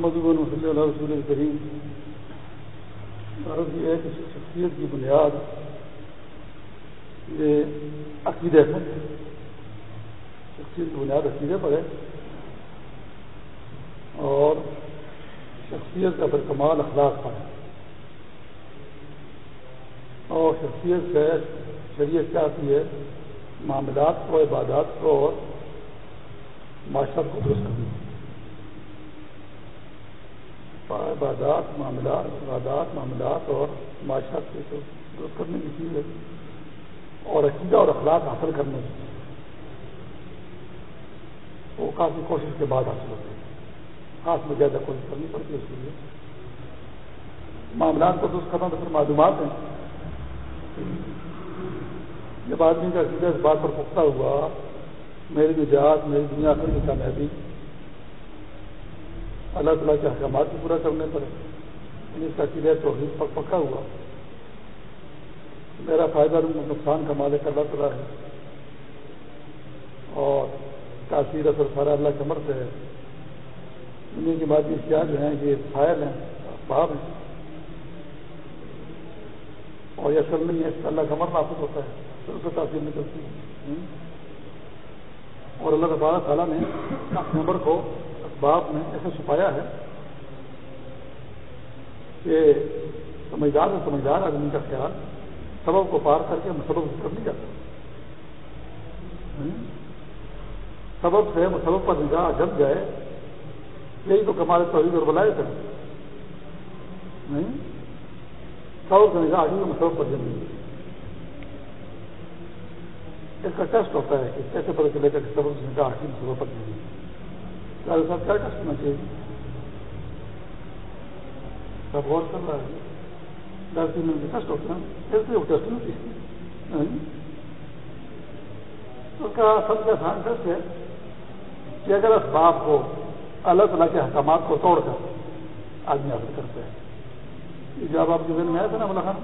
محمد صلی اللہ رسول کریم۔ غرض یہ ہے کہ شخصیت کی بنیاد یہ عقیدے پر شخصیت کی بنیاد عقیدے پر ہے۔ اور شخصیت کا پھر کمال اخلاق پر ہے۔ اور شخصیت سے شریعت چاہتی ہے معاملات کو، عبادات کو اور معاشرت کو درست کرنا عبادات، معاملات عبادات، معاملات اور معاشرت کو درست کرنے کی چیز ہے، اور عقیدہ اور اخلاق حاصل کرنے کی وہ کافی کوشش کے بعد حاصل ہوتے ہیں۔ خاص میں زیادہ کوشش کرنی پڑتی ہے اس کے لیے۔ معاملات کو درست کرنا تو پھر معلومات ہیں۔ جب آدمی کا عقیدہ اس بات پر پختہ ہوا، میری نجات، میری دنیا کی کامیابی اللہ تعالیٰ کے احکامات کو پورا کرنے پر یعنی اس کا عقیدہ توحید پر پکا ہوا۔ میرا فائدہ نقصان کا مالک اللہ تعالیٰ ہے۔ اور تاثیر اثر سارا اللہ کمر سے ہے دنیا کی بات اشیاء جو ہیں، یہ فائل ہیں اسباب ہیں۔ اور یہ اصل نہیں ہے اس کا اللہ کمر نافذ ہوتا ہے۔ پھر اس سے تاثیر نکلتی ہے۔ اور اللہ تعالیٰ تعالیٰ نے اپنے عمر کو اسباب میں ایسے چھپایا ہے کہ سمجھدار سے سمجھدار آدمی کا خیال سبب کو پار کر کے مسبب کر نہیں جاتا سبب سے مسبب پر نگاہ جم جائے، یہی تو کمال توحید اور بلائے تھے نہیں؟ سبب سے نگاہ آگے مسبب پر جم گئی اس کا ٹیسٹ ہوتا ہے کہ کیسے پتہ چلے گا کہ سبب سے نگاہ آگے مسبب پر جم گئی صاحب کیا ٹیسٹ ہونا چاہیے؟ سب غور کر رہا ہے۔ دس دن میں ٹیسٹ ہوتا ہے کیسے وہ ٹیسٹ نہیں ہوتی اس کا سب سے آسان ٹیسٹ ہے؟ کہ اگر اسباب کو اللہ تعالیٰ کے احکامات کو توڑ کر آدمی حاصل کرتے ہیں جب آپ کے دن میں آیا تھا نا بلا خان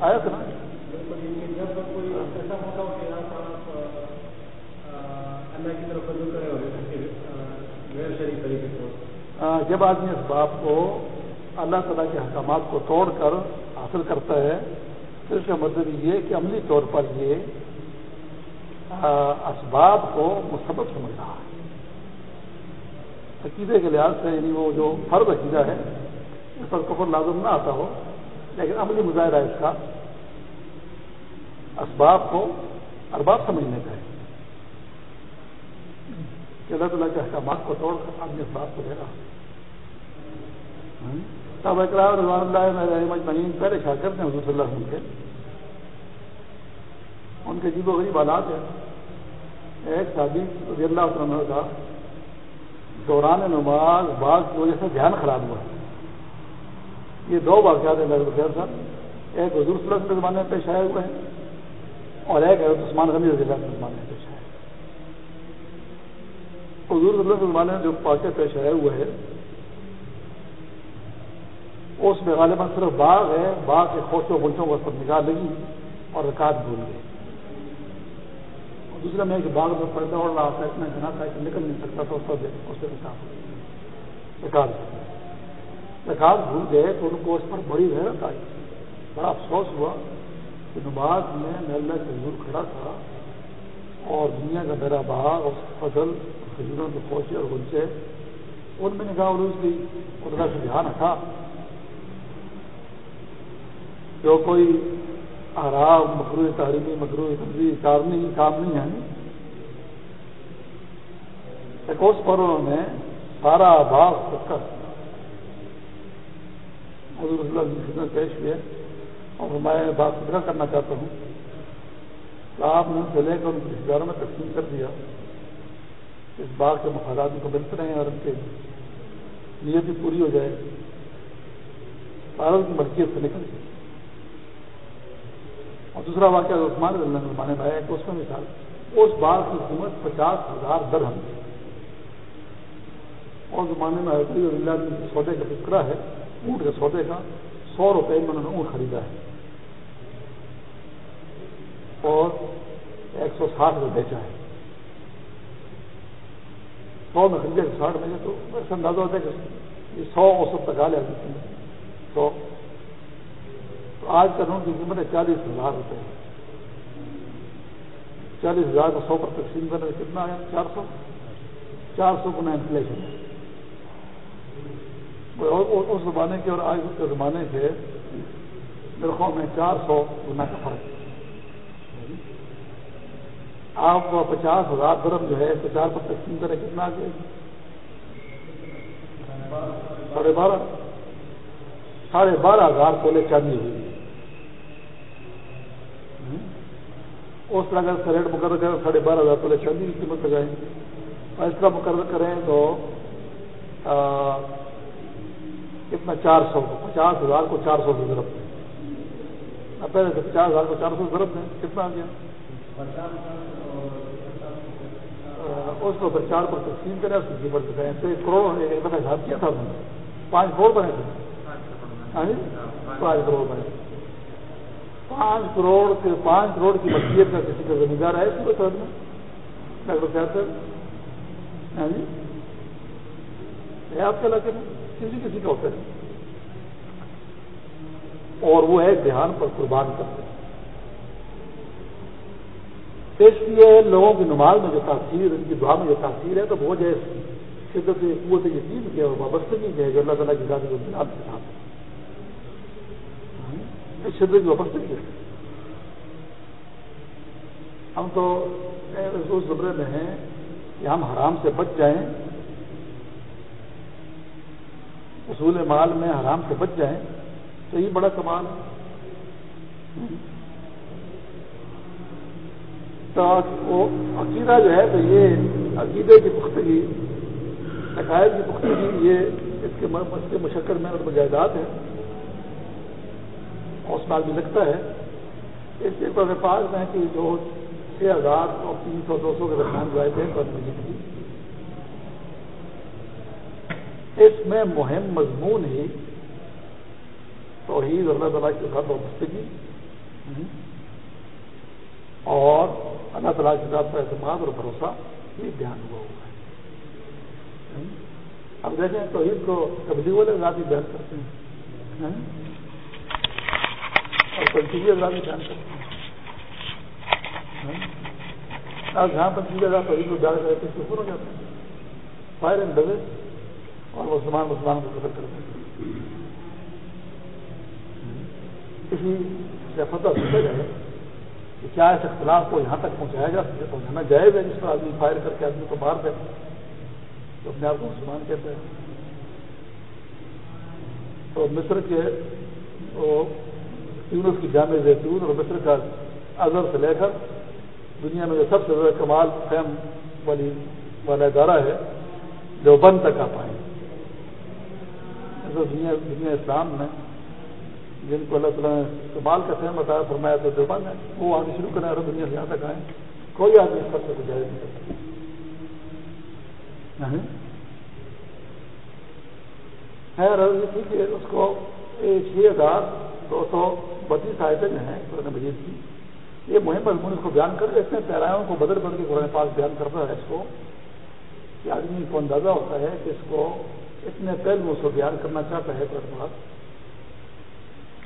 آیا تھا نا؟ جب آدمی اسباب کو اللہ تعالیٰ کے احکامات کو توڑ کر حاصل کرتا ہے، تو اس کا مطلب یہ کہ عملی طور پر یہ اسباب کو مسبت سمجھ رہا ہے۔ عقیدے کے لحاظ سے یعنی وہ جو فرض عقیدہ ہے، اس پر کفر لازم نہ آتا ہو، لیکن عملی مظاہرہ اس کا۔ اسباب کو ارباب سمجھنے کا ہے۔ کہ اللہ تعالیٰ کے احکامات کو توڑ کر اپنے اسباب کو دے رہا تب اقرار رضوان اللہ مجمعین پہلے شاکر ہیں حضور صلی اللہ علیہ وسلم کے۔ ان کے جیب و غریب حالات ہے ایک شادی رضی اللہ عنہ کا دوران نماز باغ کی وجہ سے دھیان خراب ہوا۔ یہ دو واقعات ہیں میرے بخیر صاحب۔ ایک حضور صلی اللہ علیہ وسلم زمانے میں پیش آئے ہوئے ہیں اور ایک حضرت عثمان غنی رضی اللہ کے زمانے میں پیش آئے حضور صلی اللہ علیہ کے زمانے میں جو پاکے پیش آئے ہوئے ہیں اس میں غالباً صرف باغ ہے، باغ کے خوشوں گنچوں کو سب نکال لگی اور رکاط بھول گئی دوسرا میں کہ باغ میں پردہ اڑ رہا تھا اتنا جنا تھا کہ نکل نہیں سکتا تھا اس کا اس سے رکاط رکاط بھول گئے تو ان کو اس پر بڑی حیرت آئی۔ بڑا افسوس ہوا کہ نماز میں اللہ کے حضور کھڑا تھا اور دنیا کا میرا باغ اور فصل کھجوروں کے خوشے اور گنچے ان میں نگاہ عروج کی، خدا سے دھیان رکھا جو کوئی آرام مکرو تحریمی مکرو تنظیم کام نہیں کام نہیں ہے۔ ایک اس پر انہوں نے سارا باغ کر حضور اللہ کی خدمت پیش ہوئے اور میں بات فکر کرنا چاہتا ہوں کہ آپ نے سے لے کر ان کے اشاروں میں تقسیم کر دیا۔ اس باغ کے مفادات کو ملتے رہے اور ان کے نیت بھی پوری ہو جائے۔ بھارت کی ملکیت سے نکل۔ گئی اور دوسرا واقعہ عثمان رضی اللہ زمانے میں آیا کہ اس میں مثال، اس باغ کی قیمت پچاس ہزار درہم تھی اور زمانے میں حضرت اللہ سودے کا ٹکڑا ہے، اونٹ کے سودے کا، سو روپئے میں انہوں نے اونٹ خریدا ہے۔ اور ایک سو ساٹھ میں بیچا ہے۔ سو میں خریدے ساٹھ میں تو ایسا اندازہ ہوتا ہے کہ یہ سو اوسط تک آ لے سو تو آج کا نوٹ کی قیمت ہے چالیس ہزار روپے۔ چالیس ہزار کو سو پر تقسیم کرنے میں کتنا آیا چار سو؟ چار سو گنا انفلیشن۔ اس زمانے کے اور آج کے زمانے کے میرے میں چار سو گنا کا فرق آپ پچاس ہزار درم جو ہے، پچاس پر تقسیم کریں، کتنا آ گیا ساڑھے بارہ۔ ساڑھے بارہ ہزار تولے چاندی ہوئی۔ اس طرح کا ریٹ مقرر کریں ساڑھے بارہ ہزار تولے چاندی کی قیمت لگائیں اور اس طرح مقرر کریں تو کتنا چار سو، پچاس ہزار کو چار سو سے ضرورت دیں پہلے سے پچاس ہزار کو چار سو ضرورت دیں کتنا آ گیا؟ اس کو پھر چار پر تقسیم کریں، اس کی جی قیمت لگائیں تو ایک کروڑ، ایک دفعہ حساب کیا تھا پانچ کروڑ بنے تھے۔ ہاں جی؟ پانچ کروڑ بنے۔ پانچ کروڑ کے پانچ کروڑ کی مشیت کا کسی کا زمیندار ہے اس کو میں؟ ڈاکٹر صاحب سر ہاں جی؟ ہے آپ کے علاقے میں؟ کسی کسی کا ہوتا ہے۔ اور وہ ہے دھیان پر قربان کرتے ہیں۔ اس لیے لوگوں کی نماز میں جو تاثیر، ان کی دعا میں جو تاثیر ہے، تو وہ جو شدت، قوت، یقین کے اور وابستگی ہے، جو اللہ تعالیٰ کی ذاتی کو ذات کے ساتھ شدت کی وابستگی ہے۔ ہم تو اس زمرے میں ہیں کہ ہم حرام سے بچ جائیں۔ اصول مال میں حرام سے بچ جائیں۔ تو یہ بڑا کمال تو عقیدہ جو ہے تو یہ عقیدے کی پختگی عقائد کی پختگی، یہ اس کے مشکل میں اور مجاہدات ہے اور اس بھی لگتا ہے اس کے پاس میں کہ جو چھ ہزار اور تین سو، دو سو کے درمیان جو آئے تھے کی اس میں مہم مضمون ہی توحید اللہ تعالیٰ کے ساتھ وابستگی اور اللہ تعالیٰ کے ساتھ اعتماد اور بھروسہ، یہ بیان ہوا ہوا ہے۔ اب دیکھیں توحید کو تبدیلی والے ذاتی بیان کرتے ہیں۔ اور تنقیدی ذاتی بیان کرتے پر کو بیان کرتے ہیں ہو جاتے ہیں فائر اینڈ ڈبے اور مسلمان مسلمان کو قتل کرتے ہیں۔ کسی سے فتح سوچا جائے کہ کیا اس اختلاف کو یہاں تک پہنچایا جا سکے پہنچانا جائز ہے جس پر آدمی فائر کر کے آدمی کو مار دے۔ تو اپنے آپ کو مسلمان کہتے ہیں۔ تو مصر کے یونس کی جامع زیتون اور مصر کا اظہر سے لے کر دنیا میں جو سب سے زیادہ کمال، فہم والی والا ادارہ ہے جو بند تک آ پائیں دنیا دنیا اسلام میں جن کو اللہ تعالیٰ نے کمال کا فہم بتایا، فرمایا تو دیوبند ہے۔ وہ آگے شروع کریں اور دنیا سے یہاں تک آئے کوئی آدمی اس پر سے گزارش نہیں کرتا۔ خیر یہ کہ اس کو چھ ہزار دو سو بتیس آئٹیں جو ہیں، قرآن مجید کی۔ یہ مہم مضمون اس کو بیان کر اتنے پیرایوں کو بدل بدل کے قرآن پاک بیان کرتا ہے۔ اس کو کہ آدمی کو اندازہ ہوتا ہے کہ اس کو اتنے پہلو اس کو بیان کرنا چاہتا ہے، قرآن پاک۔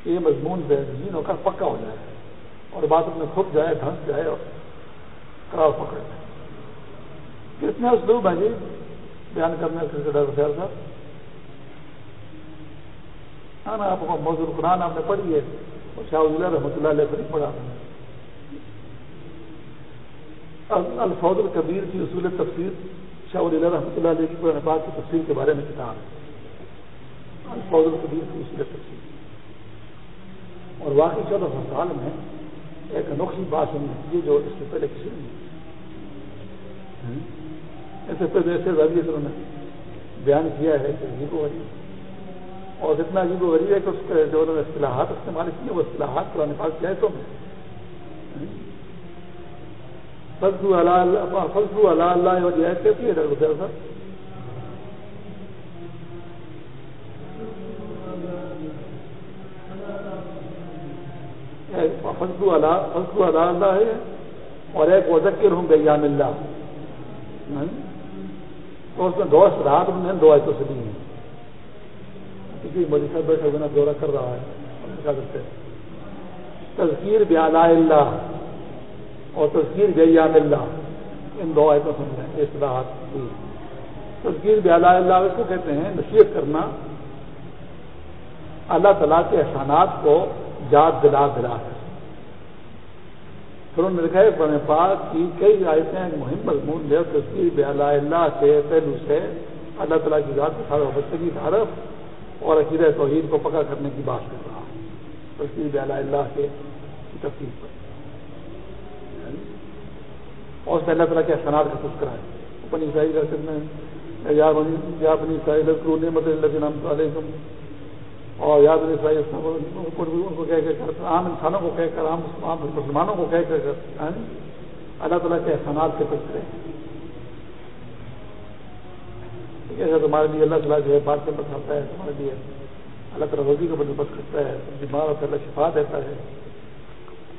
یہ مضمون بہترین ہو کر پکا ہو جائے۔ اور بات میں کھپ جائے دھنس جائے اور کراؤ پکڑ۔ جائے کتنے اسلوب ہیں جی بیان کرنے سے ڈاکٹر صاحب صاحب۔ ہاں نا آپ موضوع قرآن آپ نے پڑھی ہے۔ شاہ اللہ رحمۃ اللہ علیہ پر ہی پڑھا۔ الفوز القبیر کی اصول تفسیر شاہ اللہ رحمۃ اللہ علیہ کی قرآن پاک کی تفسیر کے بارے میں کتاب ہے۔ الفوز القبیر کی اصول تفسیر۔ اور واقعی چودہ سو سال میں ایک انوکھی بات ہم نے جو اس سے پہلے کسی نے ایسے پہلے ایسے ذریعے سے انہوں نے بیان کیا ہے کہ عجیب و غریب اور اتنا عجیب و غریب ہے کہ اس کے جو انہوں نے اصطلاحات استعمال کیے، وہ اصطلاحات قرآن پاک کیا ہے تو فضو اللہ فضو اللہ اللہ کیسی ہے ڈاکٹر صاحب فضو اللہ ہے اور ایک وزکر ہوں گیا مل تو اس میں دو رات انہوں نے دو آیتوں سے لی ہیں۔ کسی مودی صاحب بیٹھے ہوئے دورہ کر رہا ہے۔ کیا کرتے تذکیر بیالا اللہ اور تذکیر بیان اللہ۔ ان دو آیتوں سے نے اصطلاحات دی تذکیر بیالا اللہ اس کو کہتے ہیں نصیحت کرنا۔ اللہ تعالیٰ کے احسانات کو یاد دلا دلا کر پھر انہوں نے لکھا ہے بن پاک کی کئی آیتیں مہم مضمون لے تصویر بے اللہ اللہ کے پہلو سے اللہ تعالیٰ کی ذات سارا وابستگی کی تعارف اور عقید توحید کو پکا کرنے کی بات کر رہا ہے۔ تصویر اللہ اللہ کے تفصیل پر۔ اور اس میں اللہ تعالیٰ کے احسانات کا تذکرہ ہے۔ اپنی صحیح رسم میں یا اپنی صحیح رسکرو نعمت اللہ نام علیکم۔ اور یاد نہیں ان کو کہہ کر، عام انسانوں کو کہہ کر، عام مسلمانوں کو کہہ کر اللہ تعالیٰ کے احسانات کے تذکرے۔ ایسا تمہارے لیے اللہ تعالیٰ جو ہے بات سے بتاتا ہے، تمہارے لیے اللہ تعالیٰ روزی کا بندوبست کرتا ہے بیمار ہوتا ہے اللہ شفا دیتا ہے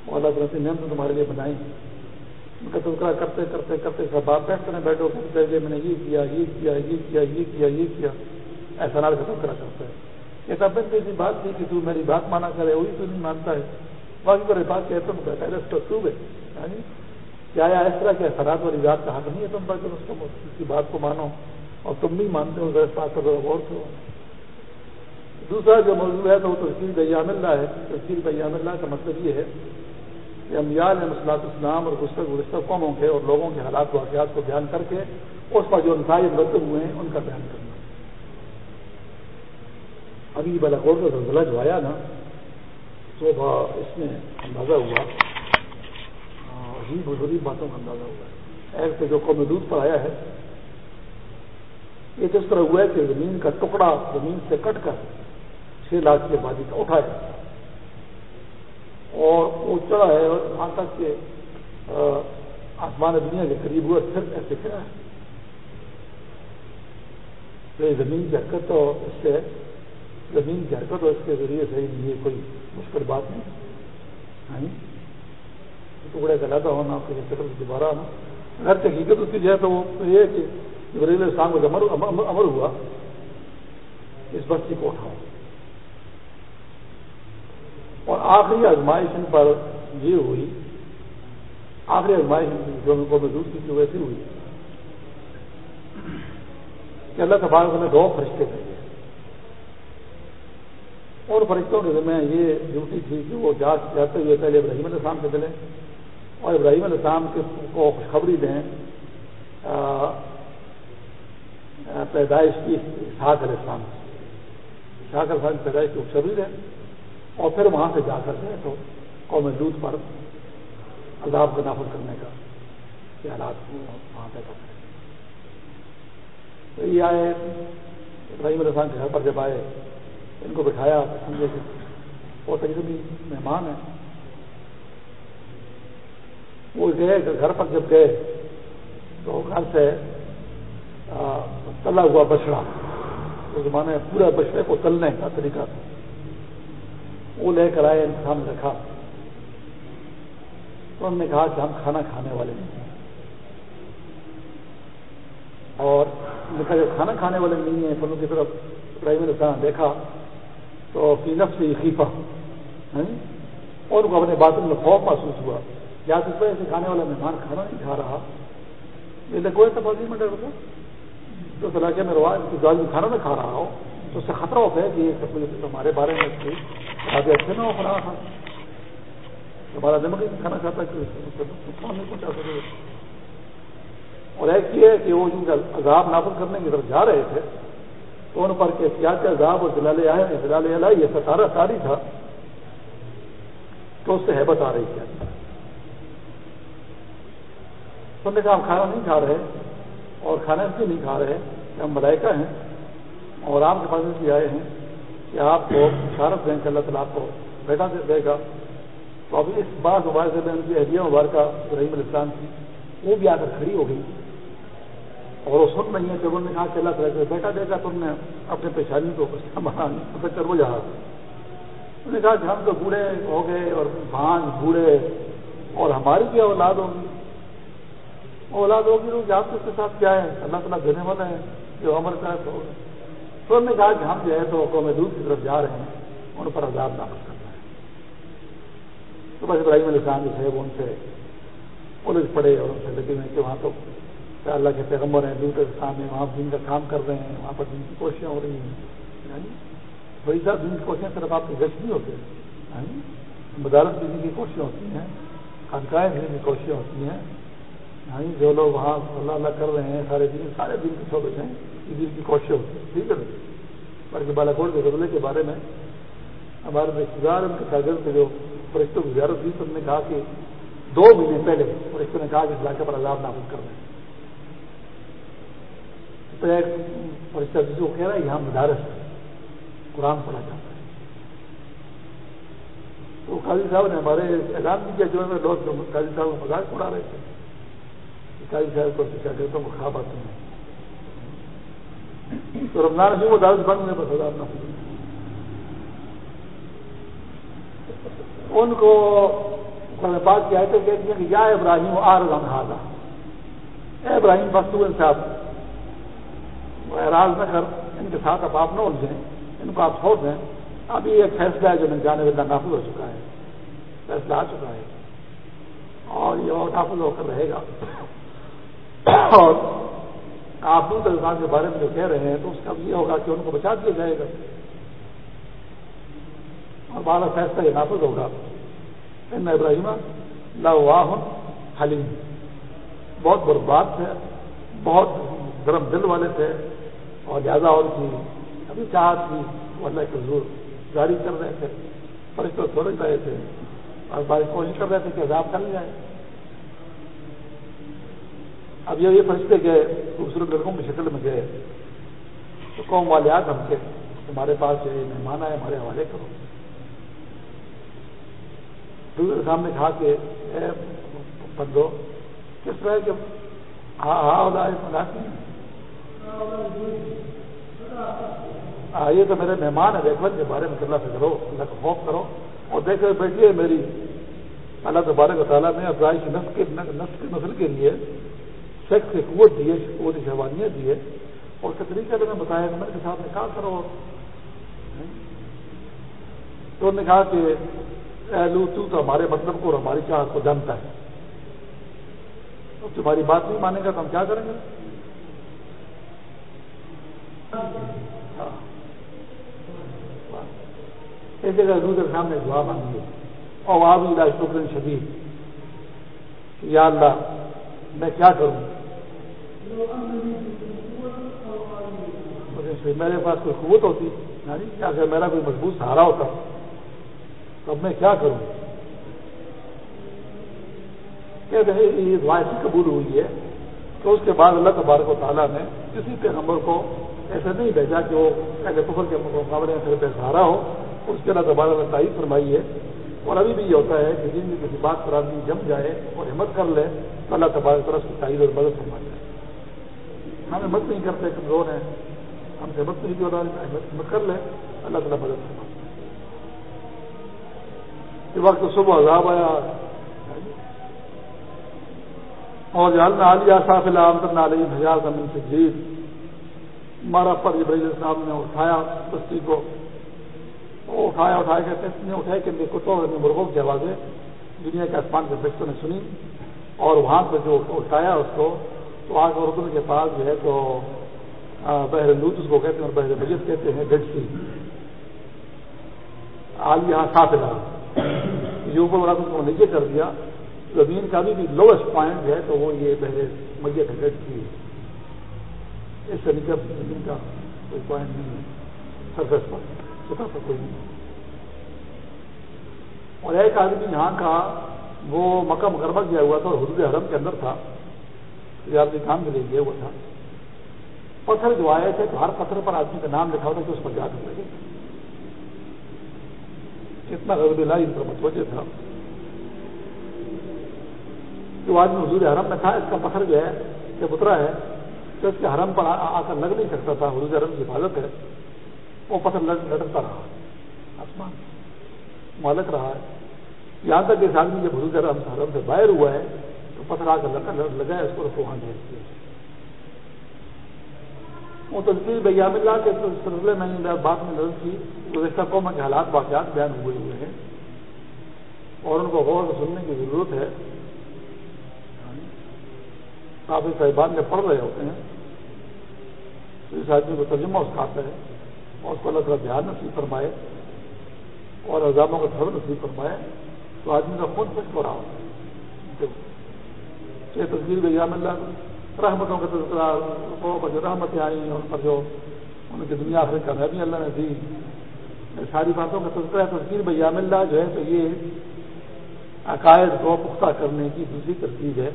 اور اللہ تعالیٰ کی نعمت تمہارے لیے بنائی ان کا تذکرہ کرتے کرتے کرتے سب بات کرنے بیٹھو کرتے میں نے یہ کیا یہ کیا یہ کیا یہ کیا یہ کیا۔ احسانات کا تذکرہ کرتا ہے۔ یہ سب ایسی بات تھی کہ تو میری بات مانا کرے، وہی تو نہیں مانتا ہے۔ باقی پر بات کہتا ہوں کہتا ہے تو تو ہے۔ یعنی کیا اس طرح کے اثرات والی بات کا حق نہیں ہے تم پر کہ اس کو اس کی بات کو مانو۔ اور تم نہیں مانتے ہو اس بات غور کرو۔ دوسرا جو موضوع ہے، تو وہ تشکیل بیام اللہ ہے۔ تشکیل بیام اللہ کا مطلب یہ ہے کہ امیال مسلاط اسلام اور گزشتہ گزشتہ قوموں کے اور لوگوں کے حالات، واقعات کو بیان کر کے اس پر جو نتائج مرتب ہوئے ہیں، ان کا بیان کرنا۔ ابھی بالاکوٹ کا زلزلہ جو آیا نا تو اس میں اندازہ ہوا۔ عجیب غریب باتوں کا اندازہ ہوا ہے۔ ایک تو جو قوم دودھ پر آیا ہے یہ کس طرح ہوا ہے کہ زمین کا ٹکڑا زمین سے کٹ کر چھ لاکھ کی آبادی کا اٹھا ہے۔ اور وہ چڑھا ہے اور وہاں تک کہ آسمان دنیا کے قریب ہوا، پھر ایسے کیا ہے تو زمین کی حرکت تو اس سے زمین کی حرکت اور اس کے ذریعے سے یہ کوئی مشکل بات نہیں۔ ہاں جی؟ ٹکڑے کا لہٰذا ہونا چکر دوبارہ آنا۔ اگر حقیقت اس کی جو ہے تو وہ یہ کہ جبریل اسلام کو امر امر ہوا، اس بستی کو اٹھاؤ اور آخری آزمائش ان پر یہ ہوئی، آخری آزمائش جو ان کو محدود کی تھی ویسی ہوئی کہ اللہ تبارک نے دو فرشتے تھے۔ اور فرشتوں کے ذمہ یہ ڈیوٹی تھی کہ وہ جاتے ہوئے پہلے ابراہیم علیہ السلام سے ملے اور ابراہیم علیہ السلام کے کو خوشخبری دیں۔ پیدائش کی اسحاق علیہ السلام اسحاق علیہ السلام کی پیدائش کی خوشخبری دیں اور پھر وہاں سے جا کر گئے تو قوم دودھ پر عذاب کا نافذ کرنے کا یہ حالات وہاں پہ تو یہ آئے، ابراہیم علیہ السلام کے گھر پر جب آئے، ان کو بٹھایا، سمجھے کہ وہ تجربی مہمان ہیں۔ وہ گئے، گھر پر جب گئے تو گھر سے تلا ہوا بچڑا۔ اس زمانے میں پورا بچڑے کو تلنے کا طریقہ تھا۔ وہ لے کر آئے انسان رکھا۔ تو انہوں نے کہا کہ ہم کھانا کھانے والے نہیں ہیں۔ اور لکھا جو کھانا کھانے والے نہیں ہیں پھر ان کی طرف ابراہیم السلام دیکھا۔ تو فی نفس سے خیفہ ہاں؟ اور ان کو اپنے باتوں میں خوف محسوس ہوا۔ یا تو سے کھانے والا مہمان کھانا نہیں کھا رہا۔ میرے کوئی تفاظی میں ڈر ہوتا تو اس علاقے میں رواج کی میں کھانا نہ کھا رہا ہو تو اس سے خطرہ ہوتا ہے کہ یہ سب ہمارے بارے میں کافی اچھے نہ ہو کھڑا تھا ہمارا دماغ کھانا کھاتا کہ نقصان نہیں پہنچا سکے اور ایک یہ ہے کہ وہ جن کا عذاب نافذ کرنے کی طرف جا رہے تھے، تو ان پر احتیاط عذاب اور جلال آئے جلال علیہ یہ ستارہ ساری تھا۔ تو اس سے حیبت آ رہی تھی۔ تو نے کہا ہم کھانا نہیں کھا رہے۔ اور کھانا اس لیے نہیں کھا رہے؟ کہ ہم ملائکہ ہیں اور آپ کے پاس اس لیے آئے ہیں کہ آپ کو شارت دیں کہ اللہ تعالیٰ آپ کو بیٹا دے گا۔ تو اب اس بات مبارک سے میں ان کی اہلیہ مبارکہ رحیم الاسلام کی وہ بھی آ کر کھڑی ہو گئی۔ اور وہ سن نہیں ہے کہ انہوں نے کہا کہ اللہ تعالیٰ بیٹا دے گا تم نے اپنے پیشانی کو کر وہ جہاز انہوں نے کہا کہ ہم تو بوڑھے ہو گئے اور بھانج بوڑھے اور ہماری کیا اولاد ہوگی۔ اولاد ہوگی تو آپ اس کے ساتھ کیا ہے؟ اللہ تعالیٰ دینے والا ہے، جو عمر کا ہے تو۔ تو انہوں نے کہا کہ ہم جو ہے تو قوم دودھ کی طرف جا رہے ہیں، ان پر عذاب نافذ کرنا ہے۔ تو بس ابراہیم علیہ السلام جو ہے وہ ان سے پولیس پڑے اور ان سے لگے ہوئے کہ وہاں تو اللہ کے پیغمبر ہیں دودھ کے سامنے وہاں دن کا کام کر رہے ہیں، وہاں پر دن کی کوششیں ہو رہی ہیں۔ یعنی بڑی صاحب دن کی کوششیں صرف آپ کی گشت نہیں ہوتے یعنی مدارت دینے کی کوششیں ہوتی ہیں، خانقاہیں دینے کی کوششیں ہوتی ہیں۔ یعنی جو لوگ وہاں اللہ اللہ کر رہے ہیں، سارے دن سارے دن کے شعبے ہیں دن کی کوششیں ہوتی ہیں ٹھیک ہے بلکہ بالا کوٹ کے قبلے کے بارے میں ہمارے رشتے دار ان کے کاغذ کے جو فرشتوں کی زیارت تھی تو انہوں نے کہا کہ دو مہینے پہلے فرشتوں نے کہا کہ اس علاقے پر عذاب نافذ کر رہے ہیں تو ایک فرشتہ جس کو کہہ رہا ہے، یہاں مدارس قرآن پڑھا جاتا ہے۔ تو قاضی صاحب نے ہمارے اعلان بھی کیا، جو ہے، لوگ قاضی صاحب کو مذاق اڑا رہے تھے۔ قاضی صاحب کو شاگردوں کو خواب آتے ہیں تو رمضان بھی وہ دارس بند ہوئے بس ہزار نہ ان کو بات کیا ہے تو کہتے ہیں کہ یا ابراہیم آر رنگ اے ابراہیم بس تو ان سے آپ اعراض نہ کر ان کے ساتھ اب آپ نہ الجھیں ان کو آپ چھوڑ دیں ابھی ایک فیصلہ ہے جو میں جانے والا نافذ ہو چکا ہے فیصلہ آ چکا ہے اور یہ اور نافذ ہو کر رہے گا اور آپ انسان کے بارے میں جو کہہ رہے ہیں تو اس کا یہ ہوگا کہ ان کو بچا دیا جائے گا اور بارہ فیصلہ یہ نافذ ہوگا۔ ان ابراہیم لاہ حلیم۔ بہت برباد تھے، بہت گرم دل والے تھے اور زیادہ اور کی ابھی چاہت تھی وہ اللہ کے حضور جاری کر رہے تھے، فرشتوں چھوڑ رہے تھے اور بارش کوشش کر رہے تھے کہ عذاب کر جائے۔ اب یہ فرشتے گئے خوبصورت لڑکوں کی شکل میں گئے تو قوم والے آ کے تمہارے پاس یہ مہمان آئے، ہمارے حوالے کرو۔ سامنے کہا کہ بندو، کس طرح کے ہاں ہاں, ہاں، یہ تو میرے مہمان ہے دیکھ کے بارے میں اللہ سے کرو، اللہ کا خوف کرو۔ اور دیکھ کر بیٹھیے میری، اللہ تبارک و تعالیٰ نے ابرائی کی نسل کے نسل کے لیے سیکس کی قوت دیے قوت شہوانیت دیے، اور اس طریقے میں بتایا کہ میں کے ساتھ نکاح کرو تو انہوں نے کہا کہ لو، تو ہمارے مطلب کو اور ہماری چاہت کو جانتا ہے۔ تمہاری بات نہیں مانے گا تو ہم کیا کریں گے؟ ایک جگہ حضور سامنے دعا مانگی اور آپ شکر شدید یا اللہ، میں کیا کروں؟ میرے پاس کوئی قوت ہوتی یعنی اگر میرا کوئی مضبوط سہارا ہوتا تو اب میں کیا کروں کہتے ہیں یہ دعا ایسی قبول ہوئی ہے تو اس کے بعد اللہ تبارک و تعالیٰ نے کسی پیغمبر کو ایسا نہیں بھیجا کہ وہ پہلے کفر کے مقابلے میں پھر سہارا ہو اس کے اللہ تبارک نے تعریف فرمائی ہے اور ابھی بھی یہ ہوتا ہے کہ جن کسی بات پر آدمی جم جائے اور ہمت کر لے تو اللہ تبارک طرف کی تعریف اور مدد فرما ہم ہمت نہیں کرتے، کمزور ہیں۔ ہم سے ہمت نہیں جو ہمت کر لے اللہ تعالیٰ مدد فرما وقت صبح عذاب آیا۔ اور جہاں عالیہ صاف اللہ علیہ حجاز زمین سے جیت مارا پر ابراہیم صاحب نے اٹھایا، بستی کو۔ وہ اٹھایا اٹھایا، کہتے ہیں اٹھائے کہ کتوں اور مرغوں کی آوازیں۔ دنیا کے آسمان کے فرشتوں نے سنی۔ اور وہاں پہ جو اٹھایا، اس کو تو آگ اور اردن کے پاس جو ہے تو بحر لوت اس کو کہتے ہیں اور بحر بجت کہتے ہیں ڈیڈ سی آج یہاں صاف یہ اوپر والا کو نیچے کر دیا۔ زمین کا بھی لوئسٹ پوائنٹ جو ہے تو وہ یہ بحر میت ہے ڈیڈ سی اس سے نیچے زمین کا کوئی پوائنٹ نہیں ہے۔ سرفیس پر چھوٹا سا کوئی نہیں اور ایک آدمی یہاں کا وہ مکہ مکرمہ گیا ہوا تھا اور حدود حرم کے اندر تھا۔ تجارتی کام کے لیے گیا ہوا تھا۔ پتھر جو آئے تھے تو ہر پتھر پر آدمی کا نام لکھا ہوتا کہ اس پر جا کر لگے کتنا غرب لائی ان پر متوجہ تھا۔ جو آدمی حضور حرم میں تھا، اس کا پتھر جو ہے جب اترا ہے تو اس کے حرم پر آ کر لگ نہیں سکتا تھا۔ حضور حرم کی حفاظت ہے۔ وہ پتھر لٹکتا رہا۔ آسمان مالک رہا ہے۔ یہاں تک اس آدمی جب حضور حرم سے باہر ہوا ہے تو پتھرا کر لگایا، اس کو رکھو وہاں گھیر دیا وہ تلفیل بیام اللہ کے سلسلے میں نے بات میں نظر کی گزشتہ قوم کے حالات واقعات بیان ہوئے ہوئے ہیں۔ اور ان کو غور سے سننے کی ضرورت ہے۔ کافی صاحبان میں پڑھ رہے ہوتے ہیں۔ تو اس آدمی کو ترجمہ اس کھاتا ہے۔ اور اس کو اللہ تعالیٰ دھیان نصیب فرمائے۔ اور عذابوں کا تھر نصیب فرمائے۔ تو آدمی کا خود سچ ہو۔ رہا ہوتا ہے تصویر بیام اللہ رحمتوں کا تذکرہ جو رحمتیں آئی ہیں ان پر جو ان کی دنیا آخر کامیابی اللہ نے دی۔ ساری باتوں کا تذکرہ تصویر بیام اللہ جو ہے تو یہ عقائد کو پختہ کرنے کی دوسری ترکیب ہے۔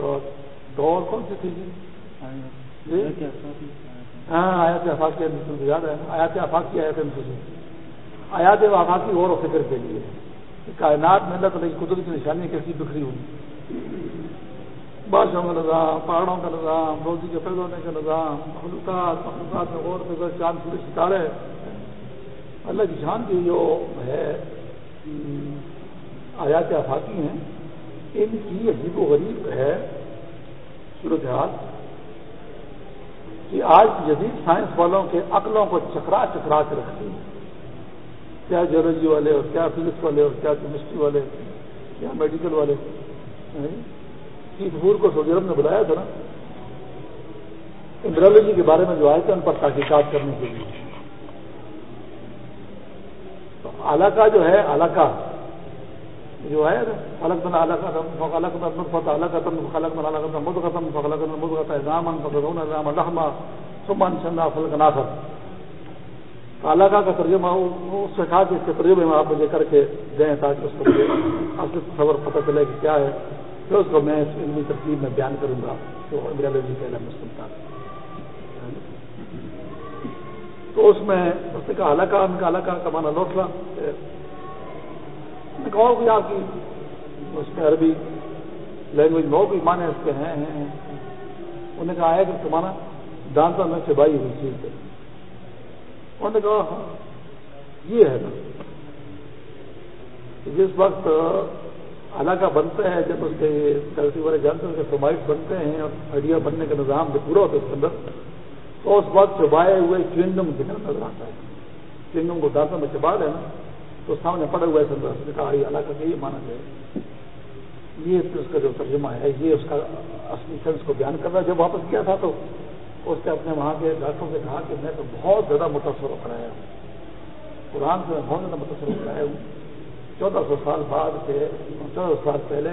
اور دور کون سی تھی جی؟ ہاں آیات آفاقی یاد ہے۔ آیات آفاقی آیات آیات آفاقی غور و فکر کے لیے۔ کائنات میں اللہ تعالیٰ کی قدرت کی نشانی کیسی بکھری ہوئی بادشاہوں کا نظام، پہاڑوں کا نظام، روزی کے پیدا ہونے کا نظام، مخلوقات مخلوقات میں غور فکر، چاند پورے ستارے۔ اللہ کی شان کی جو ہے، آیات آفاقی ہیں، ان کی عجیب و غریب ہے صورت حال کہ آج جدید سائنس والوں کے عقلوں کو چکرا چکرا کے رکھتی ہیں کیا جیولوجی والے اور کیا فزکس والے اور کیا کیمسٹری والے، کیا میڈیکل والے؟ پور جی، کو سعودی عرب نے بلایا تھا نا۔ امبرالوجی کے بارے میں جو آئے تھے، ان پر تحقیقات کرنے کے لیے۔ تو علاقہ جو ہے علاقہ جو ہے الگ بنا الگ الگ الگ خلق بنا الگ مد ختم فخلق مد ختم نظام فخرون الحمہ سمان چندہ فلک ناصر علاقہ کا ترجمہ اس سے کہا کہ اس کے ترجمے میں آپ مجھے کر کے دیں تاکہ اس کو مجھے اصل خبر پتہ چلے کہ کیا ہے، پھر اس کو میں اس علمی ترکیب میں بیان کروں گا تو انگریزی کا علم مسلم کا تو اس میں اس نے کہا علاقہ ان کا علاقہ کا مانا لوٹلا کہو کہ آپ کی اس میں عربی لینگویج میں بھی مانے اس کے ہیں انہوں نے کہا ہے کہ تمہارا دانتا میں چبائی ہوئی چیز ہے۔ انہوں نے کہا ہاں یہ ہے نا۔ جس وقت علاقہ بنتا ہے، جب اس کے دھرتی والے جانتے ہیں کہ بنتے ہیں اور ہڈیا بننے کا نظام جو پورا ہوتا ہے اس کے اندر، تو اس وقت چبائے ہوئے چوئنگم کی طرح نظر آتا ہے۔ چوئنگم کو دانتوں میں چبا ہے نا تو سامنے پڑے ہوئے سندر نے کہا، یہ علاقہ کا یہ مانا جائے۔ یہ اس کا جو ترجمہ ہے، یہ اس کا اصلی سینس کو بیان کر رہا ہے، جب واپس کیا تھا تو اس نے اپنے وہاں کے ڈاکٹروں سے کہا کہ میں تو بہت زیادہ متاثر ہو کرایا ہوں۔ قرآن سے میں بہت زیادہ متاثر ہو کرایا ہوں۔ چودہ سو سال بعد کے چودہ سو سال پہلے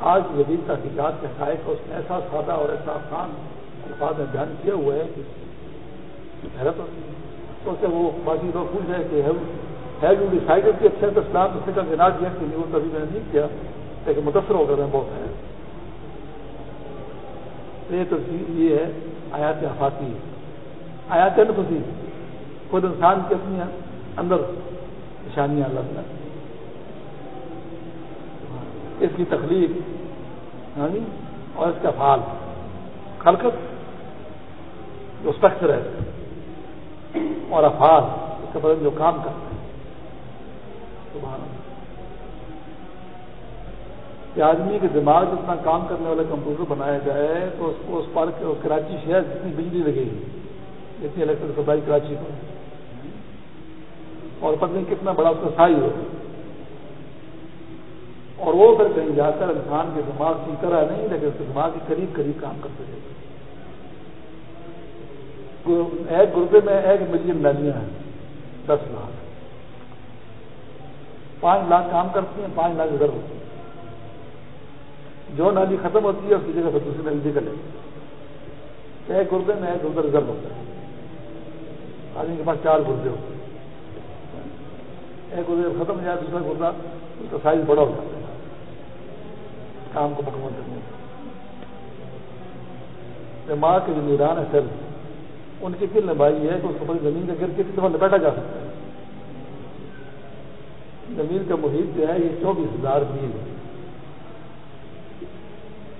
آج جدید تحقیقات کے حقائق کو اس نے ایسا سادہ اور ایسا آسان الفاظ میں بیان کیا ہوا ہے کہ حیرت تو سے وہ باقی لوگ پوچھ رہے کہ ہے جو ڈیسائڈ کی اچھے تو اسلام اس نے کا گنا دیا کہ وہ کبھی میں نے نہیں کیا، لیکن متاثر ہو کر میں بہت ہے یہ تصویر یہ ہے۔ آیات آفاقی آیات نفسی خود انسان کی اپنی اندر نشانیاں اللہ اس کی تخلیق ہاں جی، اور اس کا فال خلقت جو اسٹرکچر ہے، اور افعال، اس کا جو کام کرتا ہے۔ کہ آدمی کے دماغ جتنا کام کرنے والا کمپیوٹر بنایا جائے تو اس کو اس پر کراچی شہر جتنی بجلی لگے گی، جتنی الیکٹرک سپلائی کراچی پر۔ اور پتہ کتنا بڑا اس کا سائی ہو اور وہ پھر کہیں جا کر انسان کے دماغ کی طرح نہیں، لیکن اس کے دماغ کے قریب قریب کام کر سکے ایک گردے میں ایک ملین نالیاں ہیں، دس لاکھ۔ پانچ لاکھ کام کرتی ہیں، پانچ لاکھ ادھر ہوتی ہیں۔ جو نالی ختم ہوتی ہے، اس کی جگہ پر دوسری نالی نکل ہے۔ ایک گردے میں ایک گردہ ریزرو ہوتا ہے۔ آدمی کے پاس چار گردے ہوتے ہیں۔ ایک گردے جب ختم ہو جائے، دوسرا گردہ اس کا سائز بڑا ہو جاتا ہے۔ کام کو مکمل کرنے سے ماں کے جو نیران ہے سیل ان کی کل لمبائی ہے کہ اس کو زمین کا گر کتنی دفعہ لپیٹا جا سکتا ہے۔ زمین کا محیط جو ہے، یہ چوبیس ہزار میل ہے۔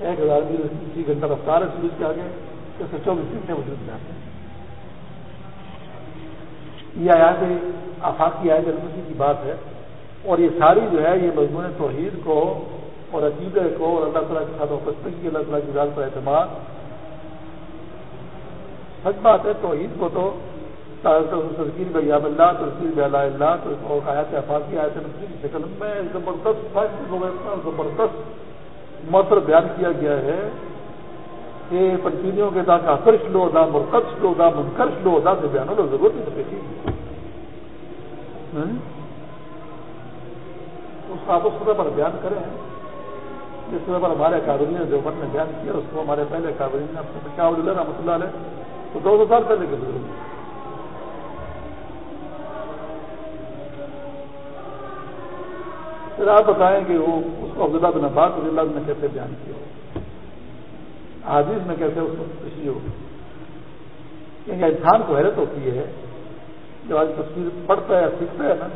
ایک ہزار میل اسی گھنٹہ رفتار ہے سورج کے آگے تو سو چوبیس گھنٹے وجود میں آتے ہیں یہ آیات آفاقی آیت المسی کی بات ہے۔ اور یہ ساری جو ہے، یہ مضمون توحید کو اور عقیدے کو اور اللہ تعالیٰ کے ساتھ وابستگی اللہ تعالیٰ کی ذات پر اعتماد۔ سچ بات ہے، توحید کو تو تذکیر میں اللہ تذکیر میں اللہ اللہ، تو آیات افاقی آیت نسلی کی شکل میں زبردست زبردست متر بیان کیا گیا ہے کہ پنچینیوں کے دا کا کرش لو دا مرکش لو دا منکرش لو دا سے بیان لو ضرورت نہیں اس کا آپ اس سطح پر بیان کریں۔ جس طرح پر ہمارے کابرین نے جو نے بیان کیا، اس کو ہمارے پہلے کابرین نے شاہ رحمۃ اللہ علیہ تو دو سو سال پہلے کے بزرگ پھر آپ بتائیں کہ وہ اس کو عبداللہ بن عباس رضی اللہ نے کیسے بیان کیا؟ حادیث میں کیسے اس کو خوشی ہو کیونکہ انسان کو حیرت ہوتی ہے جب آج تصویر پڑھتا ہے سیکھتا ہے نا،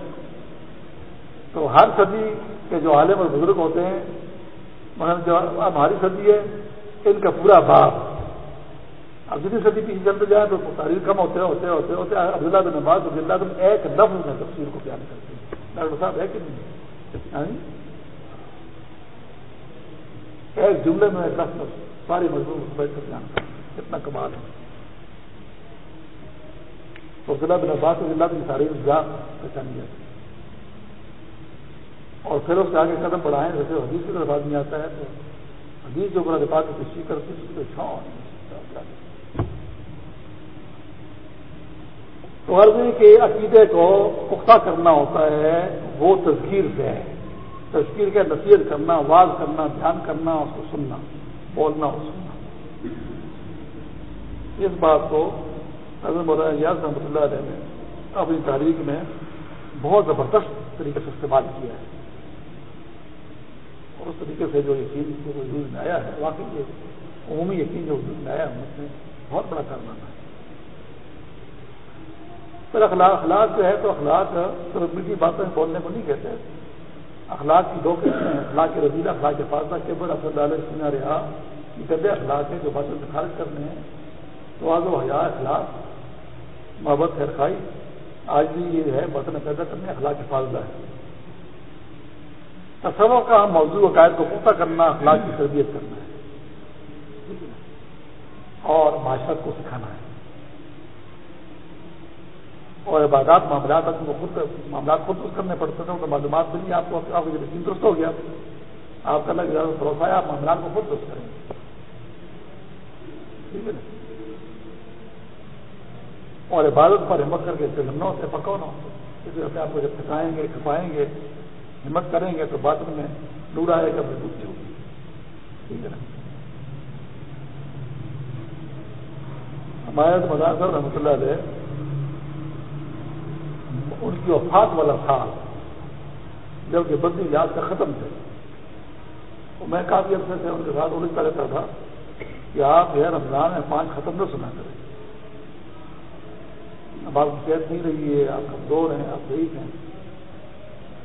تو ہر صدی کے جو عالم اور بزرگ ہوتے ہیں مگر جو ہماری صدی ہے، ان کا پورا باپ۔ اب جتنی صدی پیچھے چلتے جائیں تو تاریخ کم ہوتے ہوتے ہوتے ہوتے عبداللہ بن عباس رضی اللہ بن ایک لفظ میں تفصیل کو بیان کرتے ہیں۔ ڈاکٹر صاحب ہے کہ نہیں؟ ہاں جی؟ ایک جملے میں ایک لفظ ساری مضبوط بیٹھ کر بیان اتنا کمال ہے۔ تو عبداللہ بن عباس رضی اللہ کی تاریخ جان پہچانی جاتی اور پھر اس کے آگے قدم بڑھائیں، جیسے حدیث کی طرف آدمی آتا ہے تو حدیث جو بڑا دفاع کی تشریح کرتی ہے، اس کو چھاؤں تو عرضی کے عقیدے کو پختہ کرنا ہوتا ہے، وہ تذکیر سے ہے۔ تذکیر کا نصیحت کرنا آواز کرنا، دھیان کرنا، اس کو سننا، بولنا اور سننا۔ اس بات کو حضرت مولانا یاز رحمۃ اللہ علیہ نے اپنی تاریخ میں بہت زبردست طریقے سے استعمال کیا ہے۔ اور اس طریقے سے جو یقین کو وجود میں آیا ہے، واقعی یہ عمومی یقین جو وجود میں آیا ہے اس میں بہت بڑا کارنامہ ہے۔ پھر اخلاق اخلاق جو ہے تو اخلاق صرف میٹھی باتیں بولنے کو نہیں کہتے اخلاق کی دو قسمیں ہیں، اخلاق کے رضیلا اخلاق کے فاصلہ کے بڑا اثر ڈالے سنا رہا یہ گدے اخلاق ہے جو باتوں سے خارج کرنے ہیں۔ تو آج و حیا، اخلاق، محبت، خیر خائی آج بھی یہ ہے بطن پیدا کرنے اخلاق کے ہے۔ تصور کا موضوع عقائد کو پختہ کرنا، اخلاق کی تربیت کرنا ہے۔ اور معاشرت کو سکھانا ہے۔ اور عبادات معاملات کو خود معاملات خود کرنے پڑتے ہیں تو معلومات بھی نہیں، آپ کو آپ یقین درست ہو گیا۔ آپ کا لگ زیادہ بھروسہ ہے، آپ معاملات کو خود درست کریں۔ گے ٹھیک ہے نا؟ اور عبادت پر ہمت کر کے سے پکو نہ اس وجہ سے آپ کو جب تھکائیں گے، کھپائیں گے، ہمت کریں گے، تو بعد میں دور آئے گا مضبوطی ہوگی۔ ٹھیک ہے نا؟ ہمارے مدار رحمۃ اللہ علیہ۔ ان کی وفات والا سال جبکہ بدنی یاد کا ختم تھے۔ تو میں کافی عرصے سے ان کے ساتھ الجھتا رہتا تھا کہ آپ یہ رمضان میں پانچ ختم نہ سنا کریں۔ اب آپ کی صحت نہیں رہی ہے، آپ کمزور ہیں، آپ ضعیف ہیں۔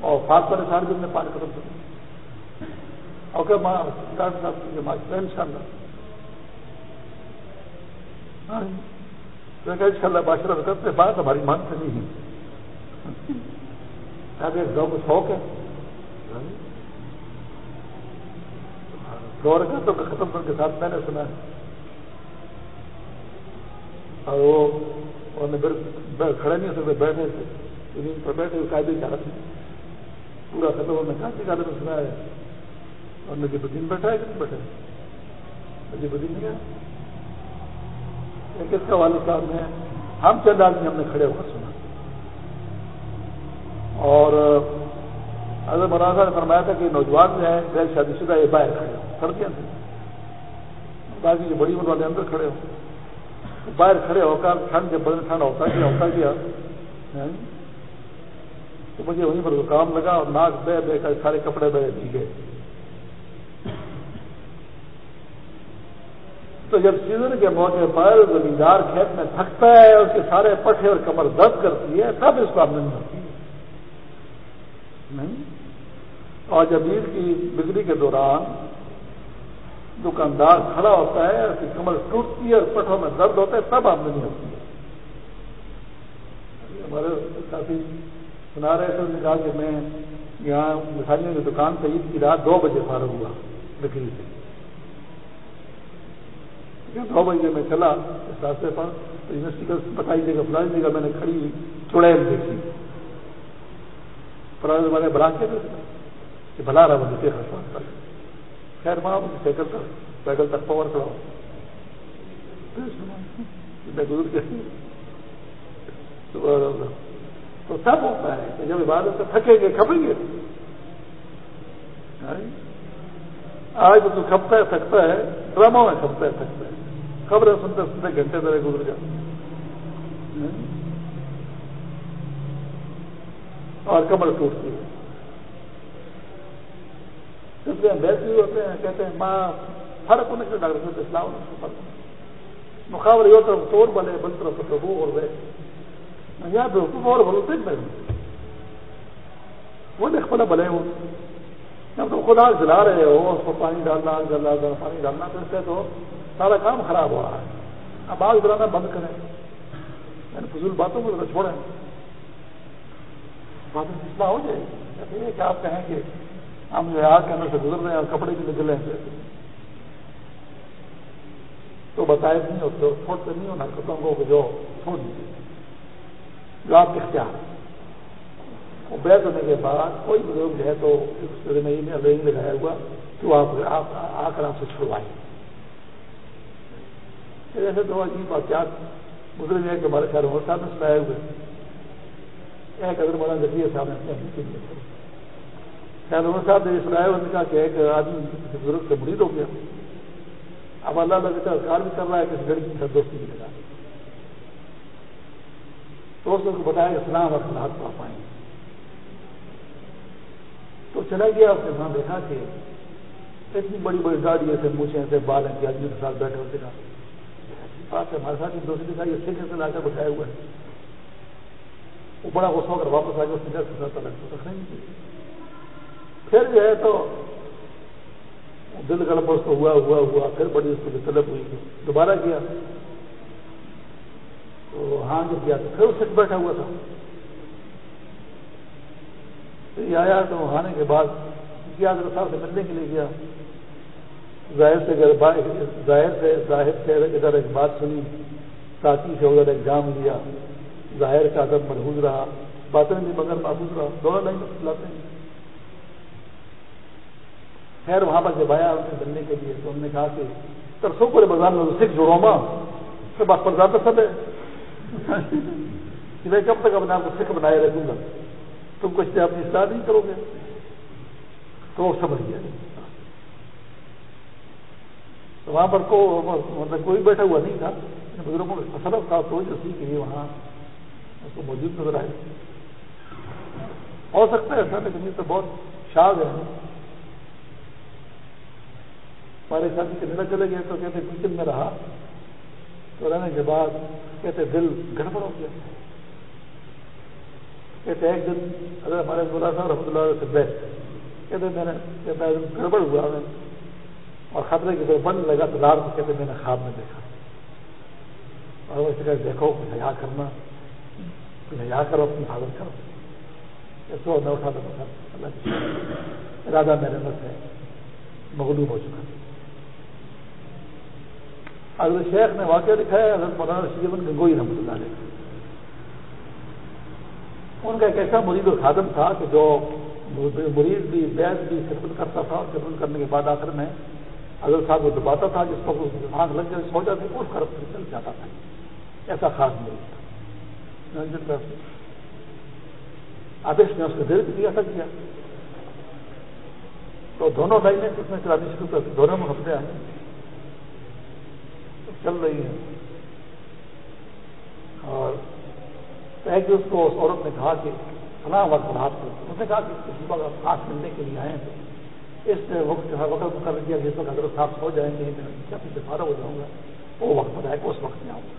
اور فات پر سال بھی میں پانچ ختم کروں اوکے ڈاکٹر صاحب کی ان شاء اللہ۔ ہاں۔ ان شاء اللہ بادشاہ کرتے بات ہماری مان سے نہیں ہے شوق ہے گور کا تو ختم کر کے ساتھ میں نے سنا ہے۔ اور وہ انہوں نے کھڑے نہیں ہو سکتے، بیٹھے تھے۔ زمین پر بیٹھے ہوئے قاعدے کی حالت میں پورا ختم ہونے کہاں کی حالت میں سنا ہے۔ اور نجیب الدین بیٹھا ہے کہ نہیں بیٹھا نجیب الدین نہیں ہے۔ کس کا والد صاحب نے ہم چند آدمی ہم نے کھڑے ہو کر سنا اور حضرت مولانا نے فرمایا تھا کہ نوجوان جو ہے غیر شادی شدہ یہ باہر کھڑے ہو سردیاں تھیں باقی جو بڑی عمر والے اندر کھڑے ہو باہر کھڑے ہو کر ٹھنڈ جب بدن، ٹھنڈ ہوتا گیا ہوتا گیا۔ ہاں؟ تو مجھے وہیں پر کام لگا اور ناک بہ بہ کر سارے کپڑے بہ بھیگے تو جب سیزن کے موقع پر زمیندار کھیت میں تھکتا ہے، اس کے سارے پٹھے اور کمر درد کرتی ہے تب اس کو آمدنی ہوتی ہے نہیں اور جب عید کی بجلی کے دوران دکاندار کھڑا ہوتا ہے اس کی کمر ٹوٹتی ہے اور پٹھوں میں درد ہوتا ہے، تب آمدنی ہوتی ہے۔ ہمارے کافی سنا رہے تھے کہا کہ میں یہاں مٹھائیوں کی دکان پہ عید کی رات دو بجے فارغ ہوا، بکری سے۔ دو بجے میں چلا اس راستے پر، تو یونیورسٹی کا بتائی جگہ فلائی جگہ میں نے کھڑی چڑیل دیکھی۔ پرانے والے بلا کے کہ بھلا رہا مجھے خیر ماں مجھے سائیکل کر سائیکل تک پاور کراؤ تو سب ہوتا ہے کہ جب عبادت سے تھکیں گے، کھپیں گے۔ آج تو کھپتا ہے، تھکتا ہے۔ ڈرامہ میں کھپتا ہے، تھکتا ہے۔ خبریں سنتے سنتے گھنٹے دیر گزر جاتے اور کمر ٹوٹتی ہے۔ بیٹھے ہوتے ہیں، کہتے ہیں، ماں فرق ہونے کے ڈاکٹر صاحب اسلام فرق مقابلہ یہ طرف توڑ بلے، بل طرف تو اور گئے یہاں پہ حکومت اور بولتے ہیں وہ دیکھ پڑا بلے وہ جب تو خود آگ جلا رہے ہو، اس کو پانی ڈالنا، آگ جلا پانی ڈالنا تو سے تو سارا کام خراب ہو رہا ہے۔ اب آگ جلانا بند کریں۔ یعنی فضول باتوں کو چھوڑیں۔ باتوں کی ہو جائے گی۔ یعنی کہ آپ کہیں کہ ہم جو آگ کے اندر سے گزر رہے ہیں اور کپڑے بھی نکلے ہیں۔ تو بتائے نہیں ہوتے چھوڑتے نہیں ہو حرکتوں کو جو چھوڑ دیجیے جو آپ کے اختیار۔ وہ بیت ہونے کے بعد کوئی بزرگ جو ہے تو اس میں رینگ لگایا ہوا تو آپ آ کر آپ سے چھڑوائیں ایسے تو عجیب واقعات گزرے گئے کہ ہمارے خیال عمر صاحب نے سنائے ہوئے۔ ایک اگر مولانا ذریعہ صاحب نے اپنے عمر صاحب نے سنایا، انہوں نے کہا کہ ایک آدمی کسی بزرگ سے مرید ہو گیا۔ اب اللہ اللہ کا کار بھی کر رہا ہے، کسی لڑکی کے دوستی بھی لگا تو اس کو بتایا کہ سلام اور خلاف کو آپ آئیں۔ تو چلا گیا، اس نے وہاں دیکھا کہ اتنی بڑی بڑی گاڑی ایسے مونچھے ایسے بال ہیں کہ آدمی کے ساتھ بیٹھے ہوتے کا بات ہے، ہمارے ساتھ دوسری دکھائی اس سے لا کر بٹھائے ہوئے ہیں وہ بڑا غصہ ہو کر واپس آ گیا اس نے کہا الگ نہیں پھر جو ہے تو دل گڑبڑ تو ہوا ہوا ہوا، پھر بڑی اس کو طلب ہوئی۔ دوبارہ کیا۔ تو ہاں جو کیا تو پھر اس سے بیٹھا ہوا تھا۔ پھر آیا تو آنے کے بعد کیا صاحب سے ملنے کے لیے گیا۔ ظاہر سے ظاہر سے ظاہر سے ادھر ایک بات سنی۔ ساتھی سے ادھر ایگزام لیا۔ ظاہر کا ادب محفوظ رہا۔ باتیں بھی مگر محفوظ رہا۔ دونوں نہیں لاتے ہیں۔ خیر وہاں پر جب آیا ان سے ملنے کے لیے تو انہوں نے کہا کہ ترسوں کو بازار میں سکھ جوڑو ماں تو بات پر زیادہ سب۔ ہے کہ میں کب تک اپنے آپ کو سکھ بنائے رکھوں گا؟ تم کچھ اپنی اصلاح نہیں کرو گے؟ تو وہ سمجھ گیا۔ تو وہاں پر کو مطلب کوئی بیٹھا ہوا نہیں تھا۔ بزرگوں کو سبق تھا تو جو سی کہ وہاں اس کو موجود نظر آئے۔ ہو سکتا ہے ایسا لیکن یہ تو بہت شاد ہے ہمارے ساتھی کے چلے گئے تو کہتے کچن میں رہا۔ تو رہنے کے بعد کہتے دل گڑبڑ ہو گیا۔ کہتے ایک دن اگر ہمارے بولا صاحب رحمۃ اللہ سے بیٹھ کہتے میں نے کہتا گڑبڑ ہوا میں۔ اور خطرے کی طرف بند لگا تو رات کو کہتے میں نے خواب میں دیکھا۔ اور وہ کہتے دیکھو، کچھ حیا کرنا۔ کچھ حیا کرو، اپنی حفاظت کرو۔ سو میں اٹھا دوں اللہ ارادہ میرے اندر سے مغلوب ہو چکا۔ اگر شیخ نے واقعہ لکھا ہے، حضرت مولانا شیون گنگوئی رحمۃ اللہ علیہ۔ ان کا ایک ایسا مرید و خادم تھا کہ جو مرید بھی بیس بھی خدمت کرتا تھا اور خدمت کرنے کے بعد آخر میں حضرت صاحب کو دباتا تھا، جس کو آنکھ لگ جائے، سو جاتی اس طرف سے چل جاتا تھا۔ ایسا خاص مرید تھا۔ اب اس نے اس کو دل بھی دیا تھا کیا۔ تو دونوں لائنیں اس میں چلانی شروع کر دونوں میں ہفتے آئے چل رہی ہیں اور ایک اس کو اس عورت نے کہا کہ فلاں وقت رات کو اس نے کہا کہ کسی وقت خاص ملنے کے لیے آئے ہیں۔ تو اس وقت جو وقت مقرر کیا جس وقت حضرت صاحب ہو جائیں گے، میں اپنی سے فارغ ہو جاؤں گا۔ وہ وقت بتائے کہ اس وقت میں آؤں گا۔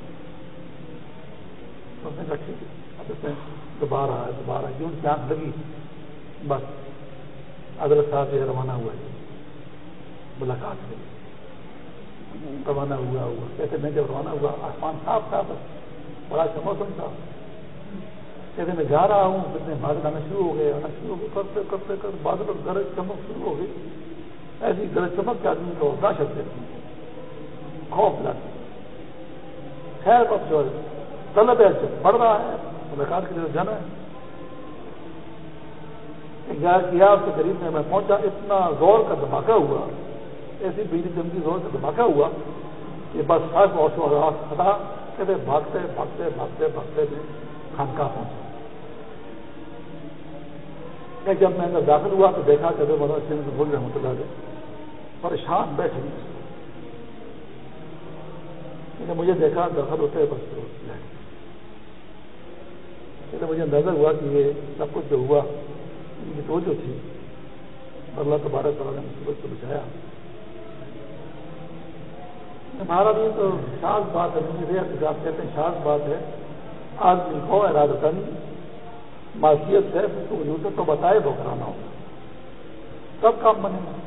اس نے کہا ٹھیک ہے۔ اب اس میں دوبارہ آیا، دوبارہ جو کی آنکھ لگی۔ بس حضرت صاحب جو ہے روانہ ہوا ہے۔ ملاقات کے لیے روانہ ہوا ہوا۔ کہتے میں جب روانہ ہوا، آسمان صاف تھا بس بڑا اچھا موسم تھا۔ کہتے میں جا رہا ہوں کتنے بادل آنا شروع ہو گئے آنا شروع ہو کرتے کرتے کرتے بادل اور گرج چمک شروع ہو گئی ایسی گرج چمک کے آدمی کو داشت دیتی خوف لاتی خیر، اب جو طلب ہے پڑھ رہا ہے، ملاقات کی طرف جانا ہے۔ کیا اس کے قریب میں میں پہنچا، اتنا زور کا دھماکہ ہوا۔ ایسی بجلی چمکی زور کا دھماکہ ہوا کہ بس فرق اور خطا کہتے بھاگتے بھاگتے بھاگتے بھاگتے میں خانقاہ پہنچا جب میں اندر داخل ہوا تو دیکھا کہ بڑا سنگھ بول رہے ہیں گئے پریشان بیٹھے مجھے دیکھا، داخل ہوتے بس کہتے مجھے نظر ہوا کہ یہ سب کچھ جو ہوا ان کی توجہ تھی، اللہ تبارک تعالیٰ نے مصیبت کو بچایا۔ ہمارا بھی تو شاذ بات ہے آپ کہتے ہیں شاذ بات ہے۔ آدمی کو ارادہ معاشیت ہے وجود تو بتائے بکرانا ہوگا سب کام بنے؟ گا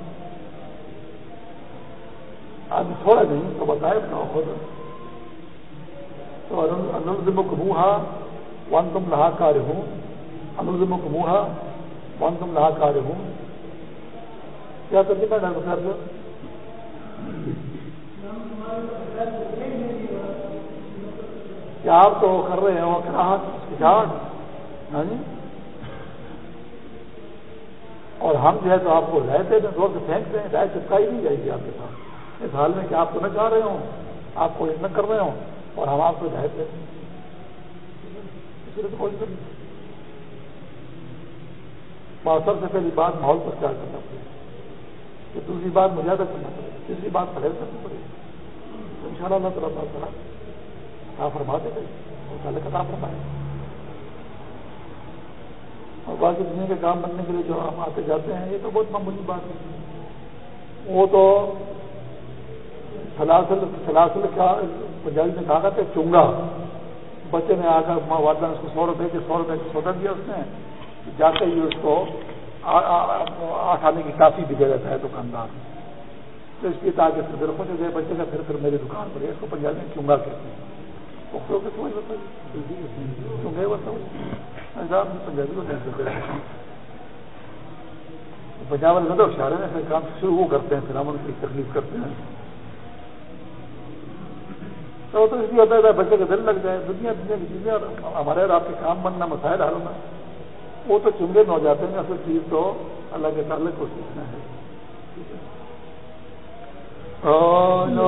آدمی تھوڑا نہیں، تو بتائے اپنا خود۔ تو انلزمک منہا ون تم لہا کار ہوں انلزمک منہا ون تم لہا کار ہوں کیا ترجمہ ڈاکٹر صاحب جی؟ کیا آپ تو کر رہے ہیں ہاں،, ہاں جی؟ اور ہم جو ہے تو آپ کو رہتے ہیں زور سے پھینکتے ہیں رائے چپکائی نہیں جائے گی آپ کے ساتھ۔ اس حال میں کہ آپ کو نہ چاہ رہے ہوں، آپ کو نہ کر رہے ہوں، اور ہم آپ کو ہدایت دیتے ہیں سب سے پہلی بات ماحول پر کیا کرنا پڑے۔ گا دوسری بات مجھے کرنا پڑے۔ گا تیسری بات پرہیز کرنی پڑے۔ گی ان شاء اللہ اللہ تعالیٰ تعالیٰ فرما دے گا کا فرمائے۔ اور باقی دنیا کے کام بننے کے لیے جو ہم آتے جاتے ہیں، یہ تو بہت معمولی بات ہے۔ وہ تو سلاسل سلاسل کا پنجابی میں کہا تھا چونگا۔ بچے نے آ کر ماں والدہ نے اس کو سو روپئے کے، سو روپئے کا سودا دیا اس نے۔ جاتے ہی اس کو آٹھانے کی کافی بھی دے دیتا ہے دکاندار۔ تو اس کی تاکہ پھر ہو گئے، بچے کا پھر پھر میری دکان پر اس کو پنجابی میں چونگا کہتے ہیں۔ چونگے بتاؤ پنجابی کو پنجاب والے زیادہ ہوشیار ہیں پھر کام شروع وہ کرتے ہیں پھر ہم ان کی تکلیف کرتے ہیں تو تو اس لیے ہوتا ہے بچے کا دل لگ جائے دنیا دنیا کی چیزیں ہمارے اور آپ کے کام بننا مسائل حل ہونا وہ تو چنگے میں ہو جاتے ہیں اصل چیز تو اللہ کے تعلق کو سیکھنا ہے Oh, no,